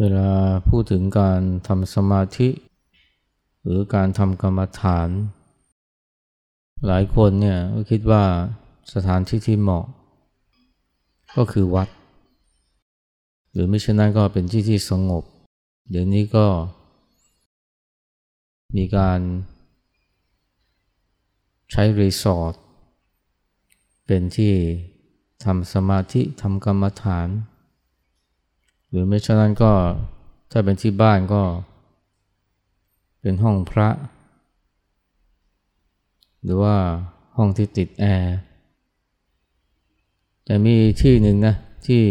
เวลาพูดถึงการทำสมาธิ หรือการทำกรรมฐาน หลายคนเนี่ยก็คิดว่าสถานที่ที่เหมาะ ก็คือวัด หรือไม่เช่นนั้นก็เป็นที่ที่สงบ เดี๋ยวนี้ก็ มีการใช้รีสอร์ทเป็นที่ทำสมาธิทำกรรมฐาน หรือไม่เช่นนั้นก็ถ้าเป็นที่บ้านก็ เป็นห้องพระ หรือว่าห้องที่ติดแอร์แต่มีที่หนึ่งนะที่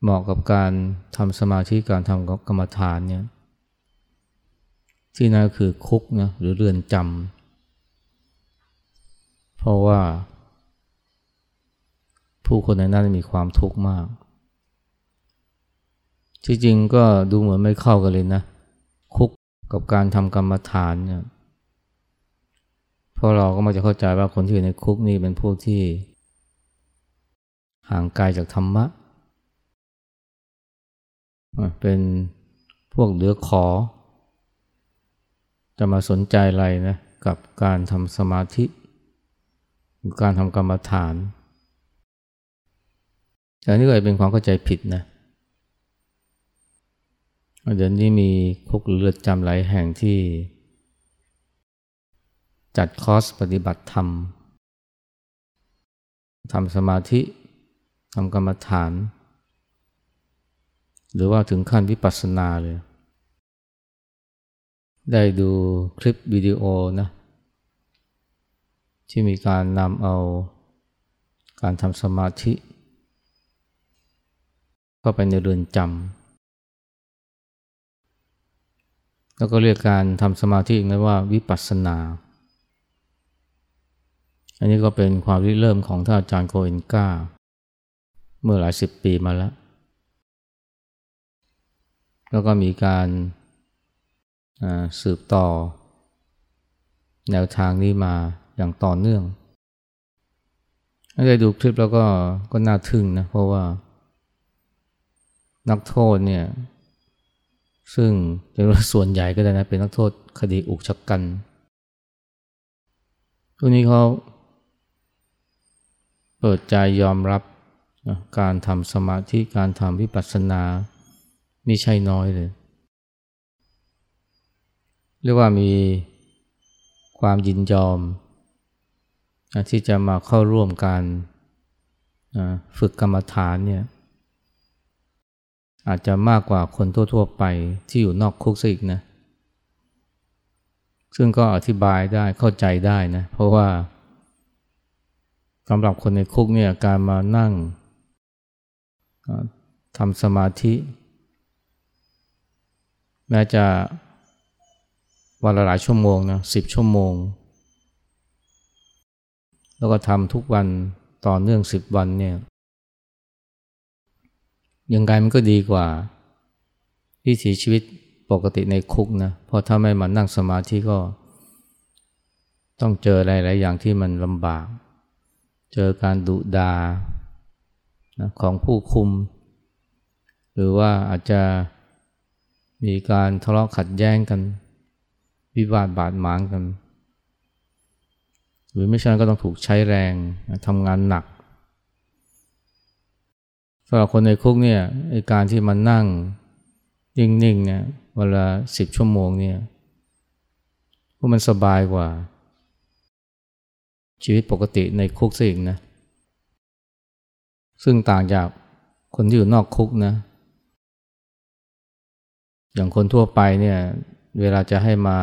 เหมาะกับการทำสมาธิการทำกรรมฐานเนี่ยที่นั่นคือคุกนะหรือเรือนจำเพราะว่า ผู้คนในนั้นมีความทุกข์มากที่จริงก็ดูเหมือนไม่เข้ากันเลยนะ คุกกับการทำกรรมฐานเนี่ยเพราะเราก็มักจะเข้าใจว่าคนที่อยู่ในคุกนี่เป็นพวกที่ ห่างไกลจากธรรมะ เป็นพวกเหลือขอ จะมาสนใจอะไรนะกับการทำสมาธิ การทำกรรมฐาน ต่นี่ก็เป็นความเข้าใจผิดนะเดี๋ยวนี้มีคุกเลือดจำหลายแห่งที่ จัดคอร์สปฏิบัติธรรมทำสมาธิทำกรรมฐาน หรือว่าถึงขั้นวิปัสสนาเลย ได้ดูคลิปวิดีโอนะที่มีการนำเอาการทำสมาธิ เข้าไปในเรือนจำแล้วก็เรียกการทำสมาธิอีกนะว่าวิปัสสนา อันนี้ก็เป็นความริเริ่มของท่านอาจารย์โคเอนกาเมื่อหลายสิบปีมาแล้ว แล้วก็มีการสืบต่อ แนวทางนี้มาอย่างต่อเนื่องถ้าได้ดูคลิปแล้วก็ก็น่าทึ่งนะ เพราะว่า นักโทษเนี่ยซึ่งเป็นส่วนใหญ่ก็ได้นะเป็นนักโทษคดีอุกชะกันทุกนี้เขาเปิดใจยอมรับการทำสมาธิการทำวิปัสสนาไม่ใช่น้อยเลย เรียกว่ามีความยินยอมที่จะมาเข้าร่วมการฝึกกรรมฐานเนี่ย อาจจะมากกว่าคนทั่ว ๆ ไปที่อยู่นอกคุกซะอีกนะ ซึ่งก็อธิบายได้เข้าใจได้นะ เพราะว่าสำหรับคนในคุกเนี่ยการมานั่งทำสมาธิ แม้จะวันละหลายชั่วโมงนะสิบชั่วโมง แล้วก็ทำทุกวันต่อเนื่องสิบวันเนี่ย ยังไงมันก็ดีกว่าวิถีชีวิตปกติในคุกนะเพราะถ้าไม่มานั่งสมาธิก็ ต้องเจอหลาย ๆ อย่างที่มันลำบาก เจอการดุดานะของผู้คุม หรือว่าอาจจะมีการทะเลาะขัดแย้งกัน วิวาทบาดหมางกัน หรือไม่ใช่ก็ต้องถูกใช้แรงทำงานหนัก สำหรับคนในคุกเนี่ยการที่มันนั่งนิ่งๆเนี่ยเวลาสิบชั่วโมงเนี่ยพวกมันสบายกว่า ชีวิตปกติในคุกสิงนะ ซึ่งต่างจากคนที่อยู่นอกคุกนะ อย่างคนทั่วไปเนี่ยเวลาจะให้มา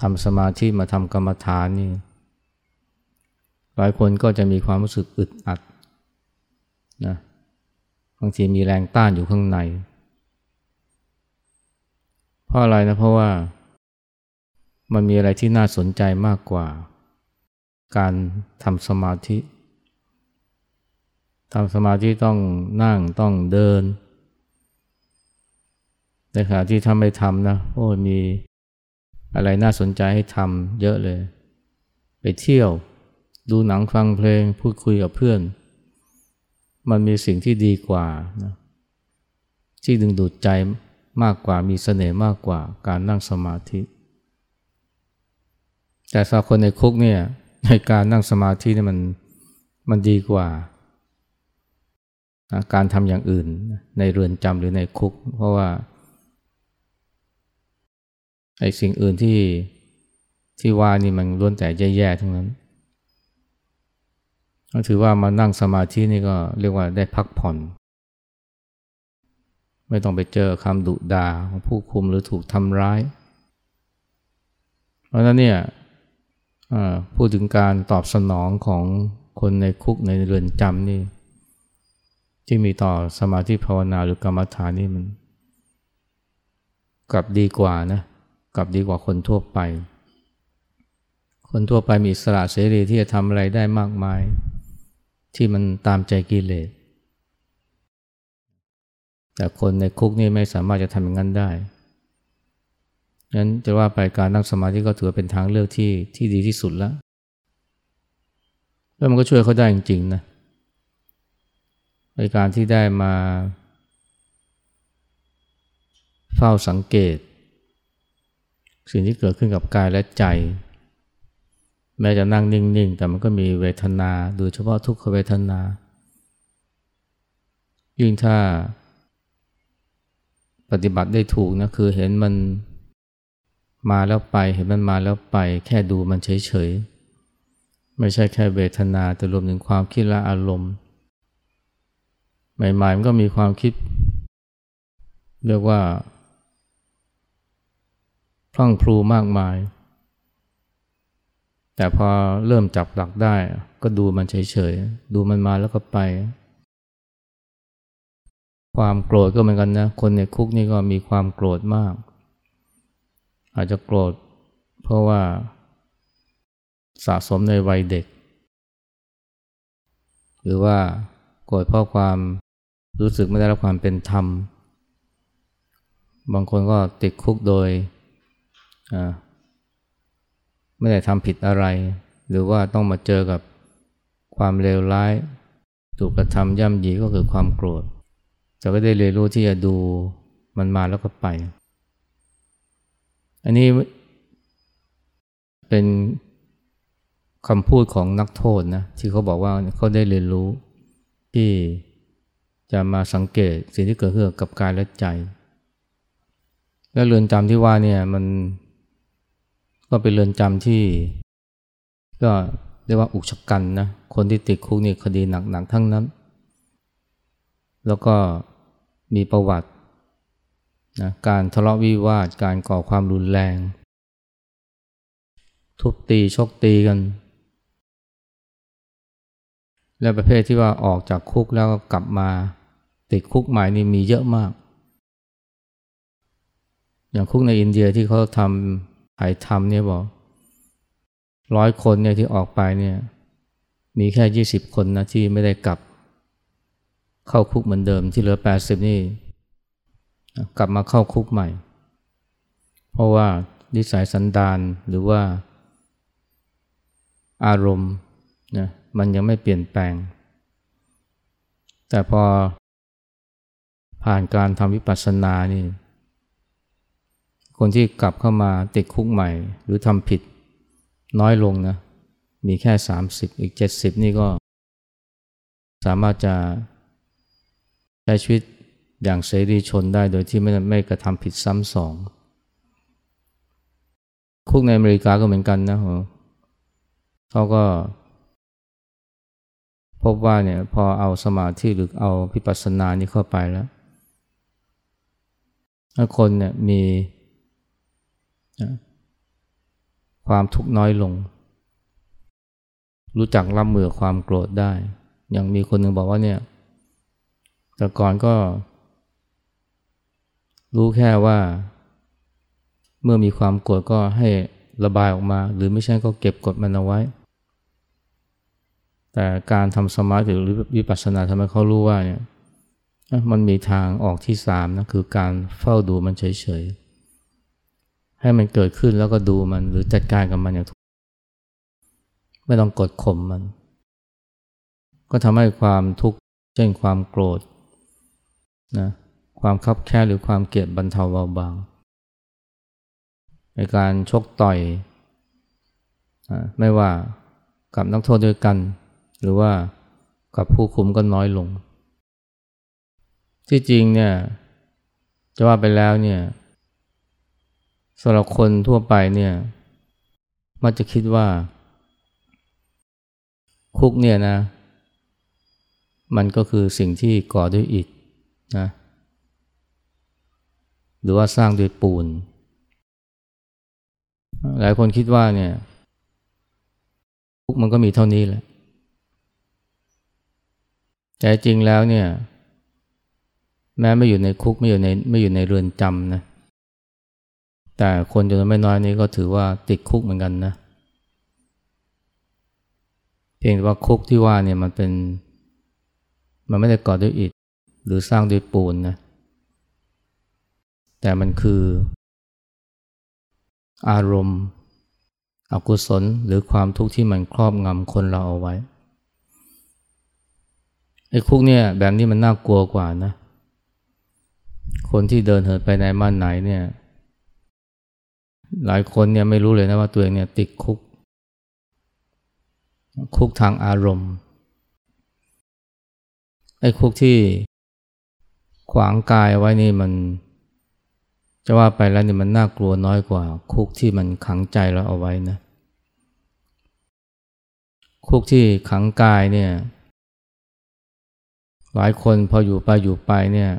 ทำสมาธิมาทำกรรมฐานนี่หลายคนก็จะมีความรู้สึกอึดอัดนะ บางทีมีแรงต้านอยู่ข้างใน เพราะอะไรนะเพราะว่า มันมีอะไรที่น่าสนใจมากกว่า การทำสมาธิทำสมาธิต้องนั่งต้องเดินในขณะที่ทำไม่ทำนะโอ้มีอะไรน่าสนใจให้ทำเยอะเลย ไปเที่ยวดูหนังฟังเพลงพูดคุยกับเพื่อน มันมีสิ่งที่ดีกว่านะที่ดึงดูดใจมากกว่ามีเสน่ห์มากกว่าการนั่งสมาธิ แต่สำหรับคนในคุกเนี่ยในการนั่งสมาธินี่มันมันดีกว่า การทำอย่างอื่นในเรือนจำหรือในคุก เพราะว่าไอ้สิ่งอื่นที่ที่ว่านี่มันล้วนแต่แย่ๆทั้งนั้น ก็ถือว่ามานั่งสมาธินี่ก็เรียกว่าได้พักผ่อน ไม่ต้องไปเจอคำดุดาของผู้คุมหรือถูกทำร้าย เพราะนั้นเนี่ยพูดถึงการตอบสนองของคนในคุกในเรือนจำนี่ที่มีต่อสมาธิภาวนาหรือกรรมฐานนี่มัน กลับดีกว่านะกลับดีกว่าคนทั่วไป คนทั่วไปมีสระเสรีที่จะทำอะไรได้มากมาย ที่มันตามใจกิเลส แต่คนในคุกนี่ไม่สามารถจะทำอย่างนั้นได้งั้นจะว่าไปการนั่งสมาธิก็ถือเป็นทางเลือกที่ที่ดีที่สุดแล้ว แล้วมันก็ช่วยเขาได้จริงๆนะในการที่ได้มาเฝ้าสังเกต สิ่งที่เกิดขึ้นกับกายและใจ แม้จะนั่งนิ่ง ๆ แต่มันก็มีเวทนาโดยเฉพาะทุกขเวทนา ยิ่งถ้าปฏิบัติได้ถูกนะคือเห็นมันมาแล้วไป เห็นมันมาแล้วไป แค่ดูมันเฉย ๆ ไม่ใช่แค่เวทนาแต่รวมถึงความคิดและอารมณ์ ใหม่ ๆ มันก็มีความคิด เรียกว่าพลั่งพลูมากมาย แต่พอเริ่มจับหลักได้ ก็ดูมันเฉยๆ ดูมันมาแล้วก็ไป ความโกรธก็เหมือนกันนะ คนในคุกนี่ก็มีความโกรธมาก อาจจะโกรธ เพราะว่าสะสมในวัยเด็ก หรือว่าโกรธเพราะความรู้สึกไม่ได้รับความเป็นธรรม บางคนก็ติดคุกโดย ไม่ได้ทำผิดอะไร หรือว่าต้องมาเจอกับความเลวร้าย ถูกกระทำย่ำยีก็คือความโกรธจะก็ได้เรียนรู้ที่จะดูมันมาแล้วก็ไป อันนี้เป็นคำพูดของนักโทษนะที่เขาบอกว่าเขาได้เรียนรู้ที่จะมาสังเกตสิ่งที่เกิดขึ้นกับกายและใจ และเรือนจำที่ว่าเนี่ยมัน ก็เป็นเรือนจำที่ ก็เรียกว่าอุกชะกันนะ คนที่ติดคุกนี่คดีหนักๆทั้งนั้น แล้วก็มีประวัตินะการทะเลาะวิวาท การก่อความรุนแรง ทุบตีชกตีกัน และประเภทที่ว่าออกจากคุกแล้วก็กลับมา ติดคุกใหม่นี่มีเยอะมาก อย่างคุกในอินเดียที่เขาทำ ถ่ายทำเนี่ยบอกร้อยคนเนี่ยที่ออกไปเนี่ยมีแค่ยี่สิบคนนะที่ไม่ได้กลับ เข้าคุกเหมือนเดิมที่เหลือแปดสิบนี่กลับมาเข้าคุกใหม่ เพราะว่านิสัยสันดานหรือว่าอารมณ์นะมันยังไม่เปลี่ยนแปลง แต่พอผ่านการทำวิปัสสนานี่ คนที่กลับเข้ามาติดคุกใหม่ หรือทำผิดน้อยลงนะ มีแค่ 30 อีก 70 นี่ก็ สามารถจะใช้ชีวิตอย่างเสรีชนได้โดยที่ไม่ไม่กระทำผิดซ้ำสอง คุกในอเมริกาก็เหมือนกันนะเขาก็ พบว่าเนี่ยพอเอาสมาธิหรือเอาพิปัสสนานี้เข้าไปแล้ว ถ้าคนเนี่ยมี ความทุกข์น้อยลง รู้จักรับมือความโกรธได้ อย่างมีคนหนึ่งบอกว่าเนี่ย แต่ก่อนก็ รู้แค่ว่า เมื่อมีความโกรธก็ให้ระบายออกมา หรือไม่ใช่ก็เก็บกดมันเอาไว้ แต่การทำสมาธิหรือวิปัสสนาทำให้เขารู้ว่าเนี่ยมันมีทางออกที่สามนะคือการเฝ้าดูมันเฉยๆ ให้มันเกิดขึ้นแล้วก็ดูมันหรือจัดการกับมันอย่างถูกไม่ต้องกดข่มมัน ก็ทำให้ความทุกข์เช่นความโกรธนะความคับแค้นหรือความเกลียดบรรเทาเบาบางในการชกต่อยไม่ว่ากับนักโทษด้วยกัน หรือว่ากับผู้คุมก็น้อยลง ที่จริงเนี่ยจะว่าไปแล้วเนี่ย สำหรับคนทั่วไปเนี่ยมักจะคิดว่า คุกเนี่ยนะ มันก็คือสิ่งที่ก่อด้วยอิฐนะหรือว่าสร้างด้วยปูน หลายคนคิดว่าเนี่ยคุกมันก็มีเท่านี้แหละแต่จริงแล้วเนี่ย แม้ไม่อยู่ในคุกไม่อยู่ในไม่อยู่ในเรือนจำนะ แต่คนจำนวนไม่น้อยนี้ก็ถือว่าติดคุกเหมือนกันนะ เพียงแต่ว่าคุกที่ว่าเนี่ยมันเป็น มันไม่ได้ก่อด้วยอิฐหรือสร้างด้วยปูนนะ แต่มันคือ อารมณ์อกุศลหรือความทุกข์ที่มันครอบงำคนเราเอาไว้ไอ้คุกเนี่ยแบบนี้มันน่ากลัวกว่านะ คนที่เดินเหินไปไหนมาไหนเนี่ย หลายคนเนี่ยไม่รู้เลยนะว่าตัวเองเนี่ยติดคุก คุกทางอารมณ์ไอ้คุกที่ขวางกายไว้นี่มัน จะว่าไปแล้วนี่มันน่ากลัวน้อยกว่า คุกที่มันขังใจเราเอาไว้นะ คุกที่ขังกายเนี่ย หลายคนพออยู่ไปอยู่ไปเนี่ย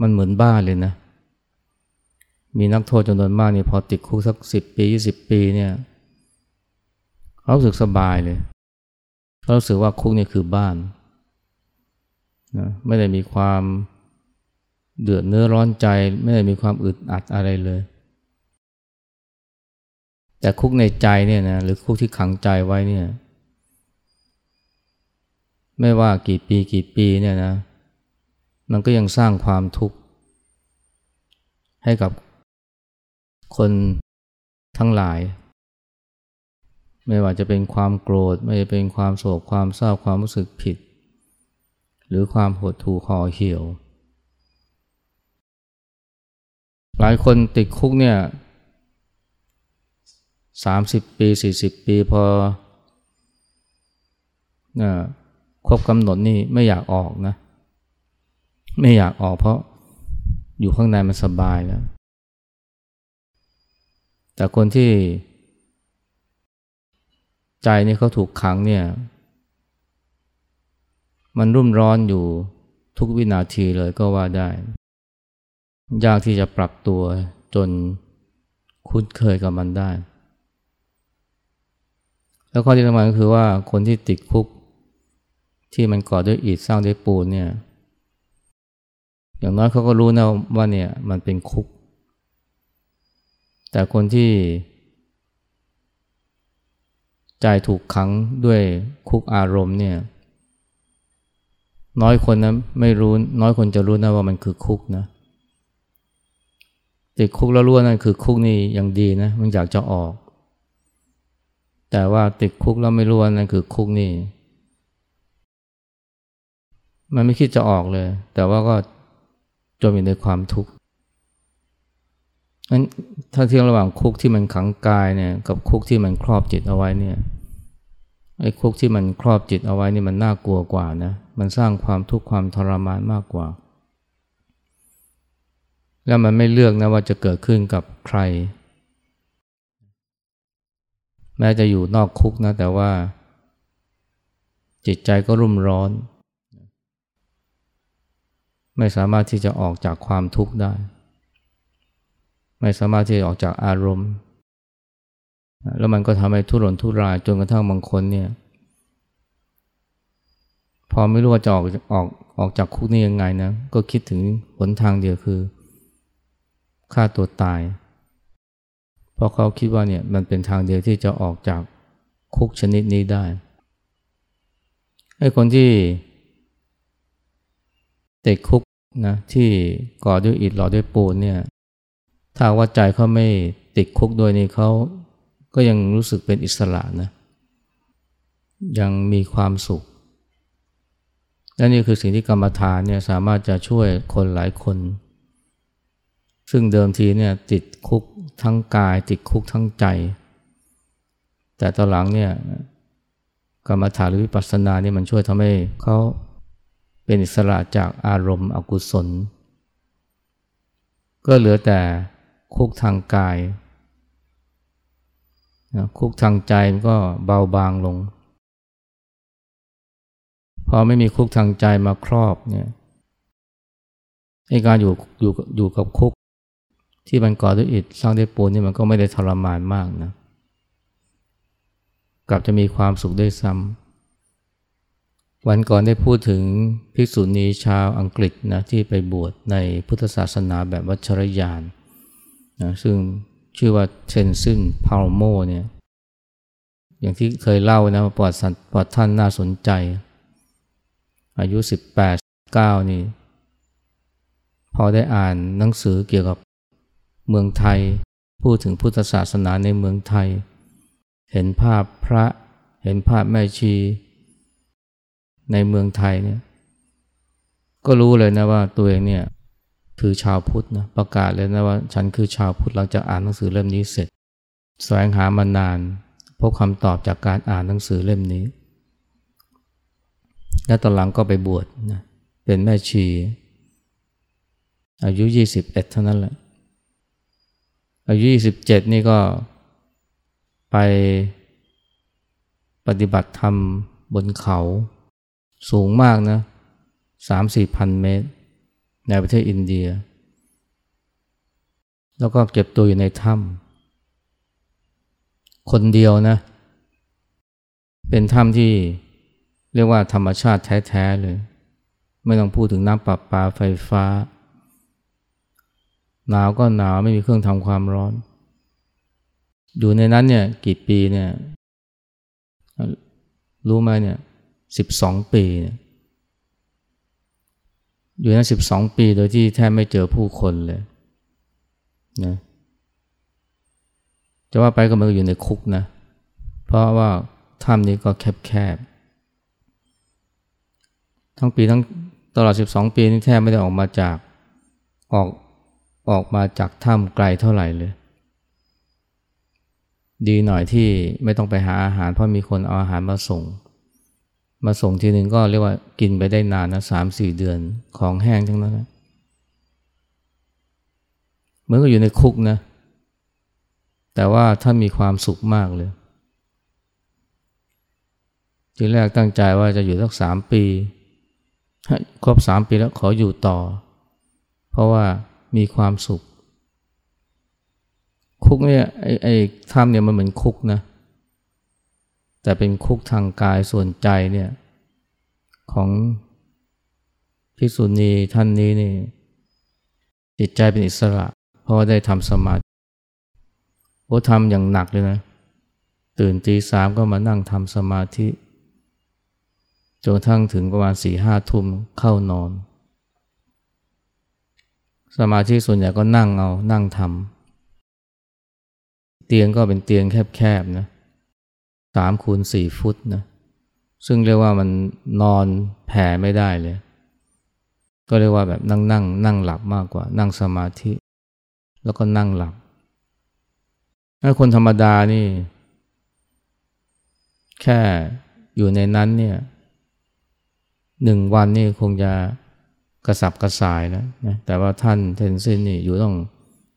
มันเหมือนบ้าเลยนะ มีนักโทษจำนวนมากนี่พอติดคุกสักสิบปียี่สิบปีเนี่ยเขารู้สึกสบายเลยเขารู้สึกว่าคุกนี่คือบ้านนะไม่ได้มีความเดือดเนื้อร้อนใจ ไม่ได้มีความอึดอัดอะไรเลย แต่คุกในใจเนี่ยนะหรือคุกที่ขังใจไว้เนี่ย ไม่ว่ากี่ปีกี่ปีเนี่ยนะ มันก็ยังสร้างความทุกข์ให้กับ คนทั้งหลาย ไม่ว่าจะเป็นความโกรธ ไม่ว่าจะเป็นความโศกความเศร้าความรู้สึกผิด หรือความหดหู่ห่อเหี่ยว หลายคนติดคุกเนี่ยสามสิบปีสี่สิบปีพอครบกำหนดนี่ไม่อยากออกนะ ไม่อยากออกเพราะอยู่ข้างในมันสบายแล้ว แต่คนที่ใจนี่เขาถูกขังเนี่ย มันรุ่มร้อนอยู่ทุกวินาทีเลยก็ว่าได้ ยากที่จะปรับตัวจนคุ้นเคยกับมันได้ แล้วข้อที่สำคัญก็คือว่าคนที่ติดคุก ที่มันก่อด้วยอิฐสร้างด้วยปูนเนี่ย อย่างน้อยเขาก็รู้นะว่าเนี่ยมันเป็นคุก แต่คนที่ใจถูกขังด้วยคุกอารมณ์เนี่ย น้อยคนนะไม่รู้ น้อยคนจะรู้นะว่ามันคือคุกนะติดคุกแล้วรู้ว่านั่นคือคุกนี่ยังดีนะมันอยากจะออก แต่ว่าติดคุกแล้วไม่รู้ว่านั่นคือคุกนี่ มันไม่คิดจะออกเลย แต่ว่าก็จมอยู่ในความทุกข์ นั้นถ้าเทียบระหว่างคุกที่มันขังกายเนี่ยกับคุกที่มันครอบจิตเอาไว้เนี่ยไอ้คุกที่มันครอบจิตเอาไว้นี่มันน่ากลัวกว่านะมันสร้างความทุกข์ความทรมานมากกว่า แล้วมันไม่เลือกนะว่าจะเกิดขึ้นกับใคร แม้จะอยู่นอกคุกนะแต่ว่า จิตใจก็รุ่มร้อน ไม่สามารถที่จะออกจากความทุกข์ได้ ไม่สามารถที่จะออกจากอารมณ์ แล้วมันก็ทำให้ทุรนทุรายจนกระทั่งบางคนเนี่ย พอไม่รู้ว่าจะออกออกออกจากคุกนี่ยังไงนะ ก็คิดถึงหนทางเดียวคือฆ่าตัวตาย เพราะเขาคิดว่าเนี่ยมันเป็นทางเดียวที่จะออกจากคุกชนิดนี้ได้ไอ้คนที่ติดคุกนะที่ก่อด้วยอิฐหล่อด้วยปูนเนี่ย ถ้าว่าใจเขาไม่ติดคุกด้วยนี่เขาก็ยังรู้สึกเป็นอิสระนะ ยังมีความสุข และนี่คือสิ่งที่กรรมฐานเนี่ยสามารถจะช่วยคนหลายคน ซึ่งเดิมทีเนี่ยติดคุกทั้งกาย ติดคุกทั้งใจ แต่ตอนหลังเนี่ยกรรมฐานหรือวิปัสสนานี่มันช่วยทำให้เขาเป็นอิสระจากอารมณ์อกุศล ก็เหลือแต่ คุกทางกายคุกทางใจมันก็เบาบางลง พอไม่มีคุกทางใจมาครอบเนี่ยไอการอยู่อยู่อยู่กับคุก ที่มันก่อด้วยอิฐสร้างด้วยปูนนี่มันก็ไม่ได้ทรมานมากนะกลับจะมีความสุขได้ซ้ำวันก่อนได้พูดถึงภิกษุณีชาวอังกฤษนะที่ไปบวชในพุทธศาสนาแบบวัชรยาน นะซึ่งชื่อว่าเชนซึนพาวโมเนี่ยอย่างที่เคยเล่านะประวัติประวัติท่านน่าสนใจ อายุ 18 9 นี่ พอได้อ่านหนังสือเกี่ยวกับเมืองไทย พูดถึงพุทธศาสนาในเมืองไทย เห็นภาพพระเห็นภาพแม่ชี ในเมืองไทยเนี่ยก็รู้เลยนะว่าตัวเองเนี่ย คือชาวพุทธนะประกาศเลยนะว่าฉันคือชาวพุทธหลังจากอ่านหนังสือเล่มนี้เสร็จ แสวงหามานานพบคำตอบจากการอ่านหนังสือเล่มนี้ และตอนหลังก็ไปบวชนะเป็นแม่ชี อายุ 21 เท่านั้นแหละ อายุ 27 นี่ก็ไปปฏิบัติธรรมบนเขาสูงมากนะสามสี่พันเมตร ในประเทศอินเดีย แล้วก็เก็บตัวอยู่ในถ้ำคนเดียวนะ เป็นถ้ำที่เรียกว่าธรรมชาติแท้ๆเลย ไม่ต้องพูดถึงน้ำประปาไฟฟ้า หนาวก็หนาวไม่มีเครื่องทำความร้อน อยู่ในนั้นเนี่ยกี่ปีเนี่ยรู้ไหมเนี่ยสิบสองปีเนี่ย อยู่นั้นสิบสองปีโดยที่แทบไม่เจอผู้คนเลยนะจะว่าไปก็มันก็อยู่ในคุกนะ เพราะว่าถ้ำนี้ก็แคบๆทั้งปีทั้งตลอด 12 ปีนี่แทบไม่ได้ออกมาจากออกออกมาจากถ้ำไกลเท่าไหร่เลย ดีหน่อยที่ไม่ต้องไปหาอาหารเพราะมีคนเอาอาหารมาส่ง มาส่งทีหนึ่งก็เรียกว่ากินไปได้นานนะสามสี่เดือนของแห้งทั้งนั้นนะเหมือนกับอยู่ในคุกนะ แต่ว่าท่านมีความสุขมากเลย ทีแรกตั้งใจว่าจะอยู่สักสามปี ครบสามปีแล้วขออยู่ต่อ เพราะว่ามีความสุข คุกเนี่ยไอ้ไอ้ถ้ำเนี่ยมันเหมือนคุกนะ แต่เป็นคุกทางกายส่วนใจเนี่ยของภิกษุณีท่านนี้นี่จิตใจเป็นอิสระ เพราะว่าได้ทำสมาธิโอ้ทำอย่างหนักเลยนะ ตื่นตีสามก็มานั่งทำสมาธิจนทั้งถึงประมาณสี่ห้าทุ่มเข้านอน สมาธิส่วนใหญ่ก็นั่งเอานั่งทำเตียงก็เป็นเตียงแคบๆนะ สามคูณสี่ฟุตนะซึ่งเรียกว่ามันนอนแผ่ไม่ได้เลย ก็เรียกว่าแบบนั่งนั่งนั่งหลับมากกว่า นั่งสมาธิ แล้วก็นั่งหลับถ้าคนธรรมดานี่ แค่อยู่ในนั้นเนี่ยหนึ่งวันนี่คงจะกระสับกระส่ายแล้วนะแต่ว่าท่านเทนซินนี่อยู่ต้อง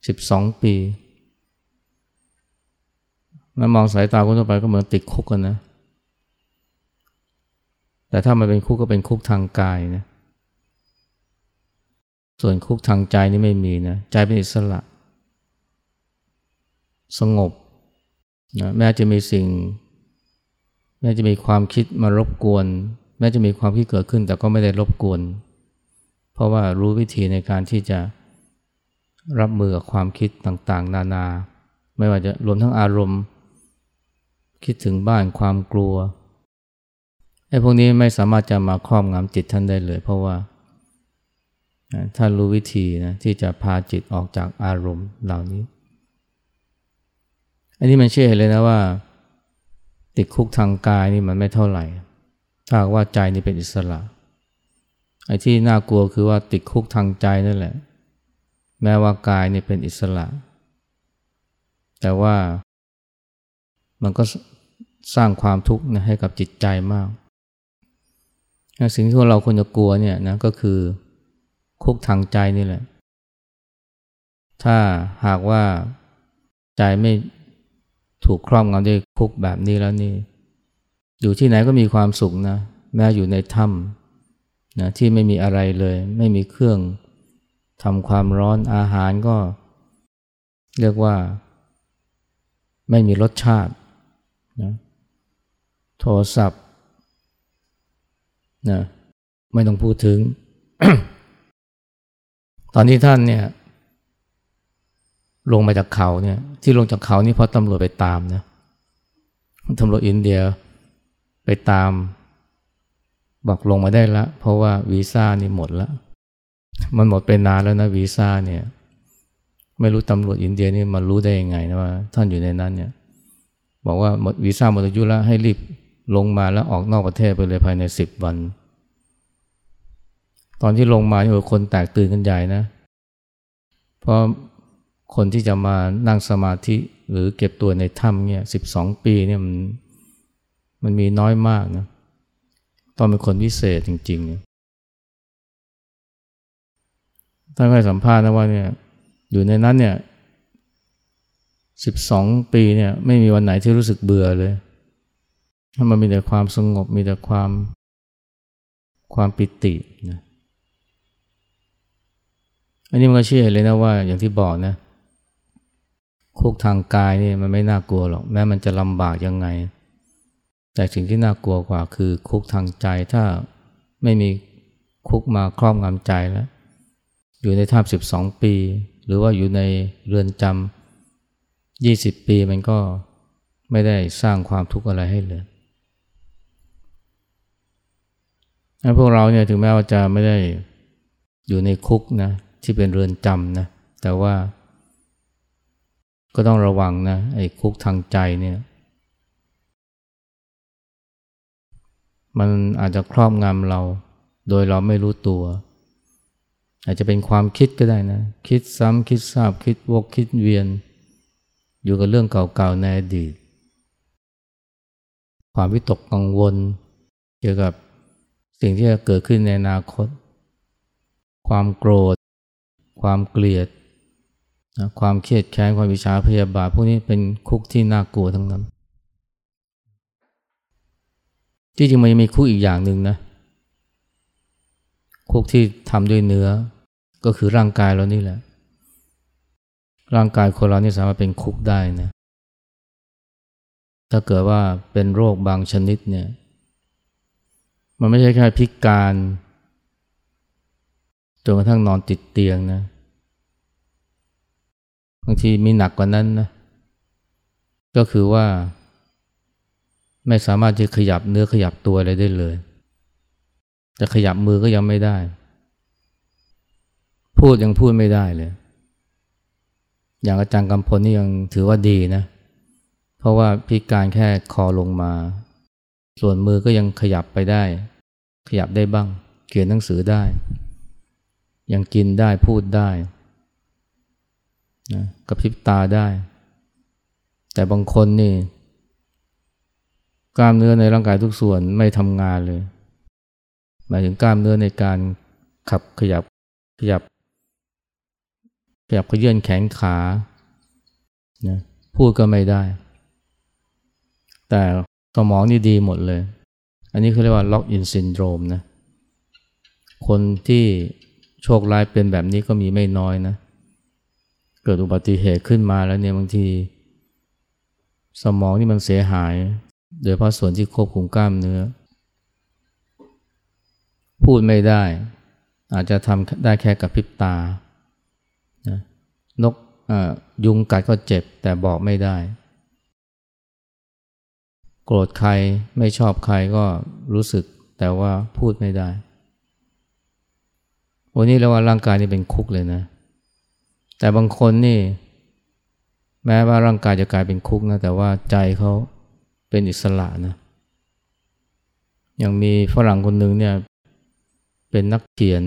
สิบสองปี มามองสายตาคนทั่วไปก็เหมือนติดคุกกันนะ แต่ถ้ามันเป็นคุกก็เป็นคุกทางกายนะ ส่วนคุกทางใจนี่ไม่มีนะ ใจเป็นอิสระ สงบนะแม้จะมีสิ่ง แม้จะมีความคิดมารบกวน แม้จะมีความคิดเกิดขึ้น แต่ก็ไม่ได้รบกวน เพราะว่ารู้วิธีในการที่จะรับมือกับความคิดต่างๆ นานา ไม่ว่าจะรวมทั้งอารมณ์ คิดถึงบ้านความกลัวไอ้พวกนี้ไม่สามารถจะมาครอบงำจิตท่านได้เลย เพราะว่าท่านรู้วิธีนะที่จะพาจิตออกจากอารมณ์เหล่านี้ อันนี้มันเชื่อเลยนะว่า ติดคุกทางกายนี่มันไม่เท่าไหร่ ถ้าว่าใจนี่เป็นอิสระ ไอ้ที่น่ากลัวคือว่าติดคุกทางใจนั่นแหละ แม้ว่ากายนี่เป็นอิสระ แต่ว่ามันก็ สร้างความทุกข์นะให้กับจิตใจมาก สิ่งที่เราควรจะกลัวเนี่ยนะก็คือคุกทางใจนี่แหละ ถ้าหากว่าใจไม่ถูกครอบงำด้วยคุกแบบนี้แล้วนี่ อยู่ที่ไหนก็มีความสุขนะ แม้อยู่ในถ้ำนะที่ไม่มีอะไรเลย ไม่มีเครื่องทำความร้อนอาหารก็ เรียกว่า ไม่มีรสชาติ โทรศัพท์นะไม่ต้องพูดถึง ตอนที่ท่านเนี่ย ลงมาจากเขาเนี่ย ที่ลงจากเขานี่เพราะตำรวจไปตามนะตำรวจอินเดียไปตาม บอกลงมาได้ล้วเพราะว่าวีซ่านี่หมดล้วมันหมดไปนานแล้วนะวีซ่าเนี่ย ไม่รู้ตำรวจอินเดียนี่มารู้ได้ยังไงนะว่า ท่านอยู่ในนั้นเนี่ย บอกว่าหมดวีซ่าหมดอายุแล้วให้รีบ ลงมาแล้วออกนอกประเทศไปเลยภายในสิบวัน ตอนที่ลงมาเนี่ยคนแตกตื่นกันใหญ่นะ เพราะคนที่จะมานั่งสมาธิหรือเก็บตัวในถ้ำเนี่ยสิบสองปีเนี่ยมันมันมีน้อยมากนะต้องเป็นคนพิเศษจริงๆท่านเคยสัมภาษณ์นะว่าเนี่ยอยู่ในนั้นเนี่ยสิบสองปีเนี่ยไม่มีวันไหนที่รู้สึกเบื่อเลย มันมีแต่ความสงบมีแต่ความความปิตินะอันนี้มันก็เชื่อเลยนะว่าอย่างที่บอกนะคุกทางกายนี่มันไม่น่ากลัวหรอกแม้มันจะลำบากยังไง แต่สิ่งที่น่ากลัวกว่าคือคุกทางใจถ้าไม่มีคุกมาครอบงำใจแล้ว อยู่ในท่าสิบสองปี หรือว่าอยู่ในเรือนจำยี่สิบปีมันก็ไม่ได้สร้างความทุกข์อะไรให้เลย พวกเราเนี่ยถึงแม้ว่าจะไม่ได้อยู่ในคุกนะที่เป็นเรือนจำนะแต่ว่าก็ต้องระวังนะไอ้คุกทางใจเนี่ย มันอาจจะครอบงำเรา โดยเราไม่รู้ตัว อาจจะเป็นความคิดก็ได้นะ คิดซ้ำคิดทราบคิดวกคิดเวียน อยู่กับเรื่องเก่าๆในอดีต ความวิตกกังวล เกี่ยวกับ สิ่งที่จะเกิดขึ้นในอนาคต ความโกรธ ความเกลียดนะความเครียดแค้นความวิชาพยาบาทพวกนี้เป็นคุกที่น่ากลัวทั้งนั้น ที่จริงมันยังมีคุกอีกอย่างหนึ่งนะคุกที่ทำด้วยเนื้อก็คือร่างกายเรานี่แหละ ร่างกายคนเรานี่สามารถเป็นคุกได้นะถ้าเกิดว่าเป็นโรคบางชนิดเนี่ย มันไม่ใช่แค่พิการจนกระทั่งนอนติดเตียงนะ บางทีมีหนักกว่านั้นนะ ก็คือว่า ไม่สามารถจะขยับเนื้อขยับตัวอะไรได้เลย จะขยับมือก็ยังไม่ได้ พูดยังพูดไม่ได้เลย อย่างอาจารย์กำพลนี่ยังถือว่าดีนะ เพราะว่าพิการแค่คอลงมา ส่วนมือก็ยังขยับไปได้ ขยับได้บ้าง เขียนหนังสือได้ ยังกินได้พูดได้นะกระพริบตาได้ แต่บางคนนี่ กล้ามเนื้อในร่างกายทุกส่วนไม่ทำงานเลย หมายถึงกล้ามเนื้อในการขับขยับขยับ ขยับเขยื้อนแขนขานะพูดก็ไม่ได้ แต่สมองนี่ดีหมดเลย อันนี้เขาเรียกว่า locked-in syndrome นะ คนที่โชคร้ายเป็นแบบนี้ก็มีไม่น้อยนะ เกิดอุบัติเหตุขึ้นมาแล้วเนี่ยบางที สมองนี่มันเสียหาย โดยเพราะส่วนที่ควบคุมกล้ามเนื้อ พูดไม่ได้ อาจจะทำได้แค่กับพริบตานะนกยุงกัดก็เจ็บแต่บอกไม่ได้ โกรธใครไม่ชอบใครก็รู้สึกแต่ว่าพูดไม่ได้ วันนี้เราว่าร่างกายนี่เป็นคุกเลยนะ แต่บางคนนี่ แม้ว่าร่างกายจะกลายเป็นคุกนะ แต่ว่าใจเขาเป็นอิสระนะ อย่างมีฝรั่งคนหนึ่งเนี่ย เป็นนักเขียน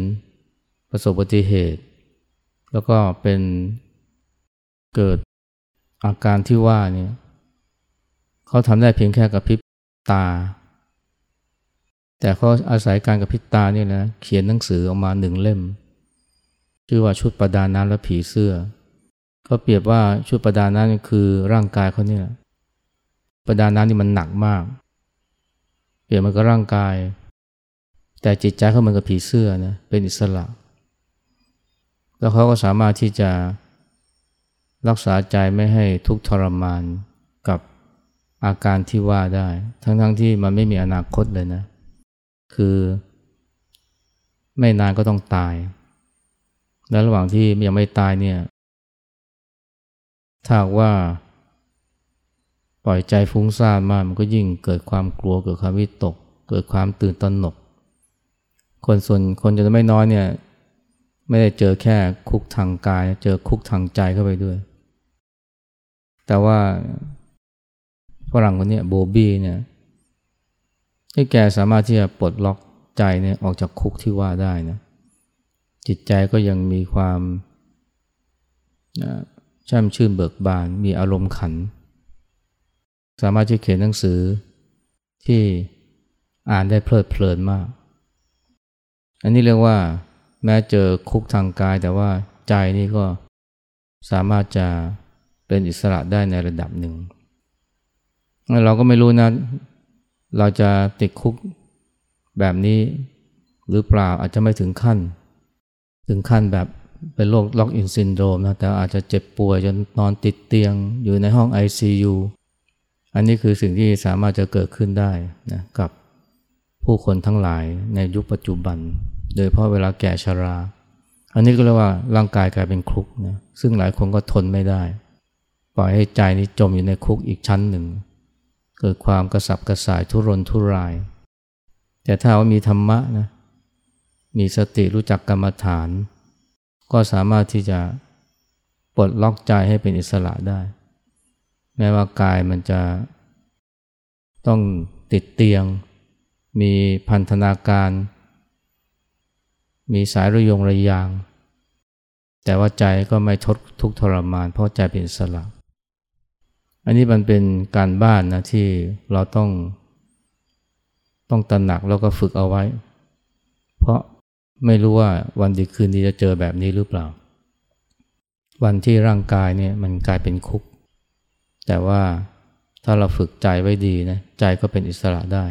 ประสบอุบัติเหตุ แล้วก็เป็นเกิดอาการที่ว่าเนี่ย เขาทำได้เพียงแค่กับพริบตา แต่เขาอาศัยการกับพริบตาเนี่ยนะเขียนหนังสือออกมาหนึ่งเล่ม ชื่อว่าชุดประดาน้ำและผีเสื้อ ก็เปรียบว่าชุดประดาน้ำคือร่างกายเขาเนี่ยประดาน้ำนี่มันหนักมาก เปรียบมันก็ร่างกาย แต่จิตใจเขาเหมือนกับผีเสื้อนะเป็นอิสระ แล้วเขาก็สามารถที่จะรักษาใจไม่ให้ทุกข์ทรมาน อาการที่ว่าได้ ทั้งๆทที่มันไม่มีอนาคตเลยนะ คือไม่นานก็ต้องตาย และระหว่างที่ยังไม่ตายเนี่ย ถ้าว่า ปล่อยใจฟุ้งซ่านมากมันก็ยิ่งเกิดความกลัวเกิดความวิตก เกิดความตื่นตระหนก คนส่วนคนจะไม่น้อยเนี่ย ไม่ได้เจอแค่คุกทางกาย เจอคุกทางใจเข้าไปด้วย แต่ว่า รั่งคนนี้โบบี้เนี่ยที่แกสามารถที่จะปลดล็อกใจเนี่ยออกจากคุกที่ว่าได้นะจิตใจก็ยังมีความช่ำชื่นเบิกบาน มีอารมณ์ขัน สามารถที่เขียนหนังสือที่อ่านได้เพลิดเพลินมาก อันนี้เรียกว่าแม้เจอคุกทางกาย แต่ว่าใจนี่ก็สามารถจะเป็นอิสระได้ในระดับหนึ่ง เราก็ไม่รู้นะ เราจะติดคุกแบบนี้หรือเปล่าอาจจะไม่ถึงขั้น ถึงขั้นแบบเป็นโรคล็อกอินซินโดรมนะแต่อาจจะเจ็บป่วยจนนอนติดเตียงอยู่ในห้อง ICU อันนี้คือสิ่งที่สามารถจะเกิดขึ้นได้นะกับผู้คนทั้งหลายในยุคปัจจุบัน โดยเพราะเวลาแก่ชรา อันนี้ก็เรียกว่าร่างกายกลายเป็นคุกนะซึ่งหลายคนก็ทนไม่ได้ ปล่อยให้ใจนี้จมอยู่ในคุกอีกชั้นหนึ่ง เกิดความกระสับกระส่ายทุรนทุราย แต่ถ้าว่ามีธรรมะนะมีสติรู้จักกรรมฐาน ก็สามารถที่จะปลดล็อกใจให้เป็นอิสระได้ แม้ว่ากายมันจะต้องติดเตียง มีพันธนาการ มีสายระยงระยาง แต่ว่าใจก็ไม่ทดทุกทรมาน เพราะใจเป็นอิสระ อันนี้มันเป็นการบ้านนะที่เราต้อง ต้องตระหนักแล้วก็ฝึกเอาไว้ เพราะไม่รู้ว่าวันดีคืนดีจะเจอแบบนี้หรือเปล่า วันที่ร่างกายเนี่ยมันกลายเป็นคุก แต่ว่าถ้าเราฝึกใจไว้ดีนะใจก็เป็นอิสระได้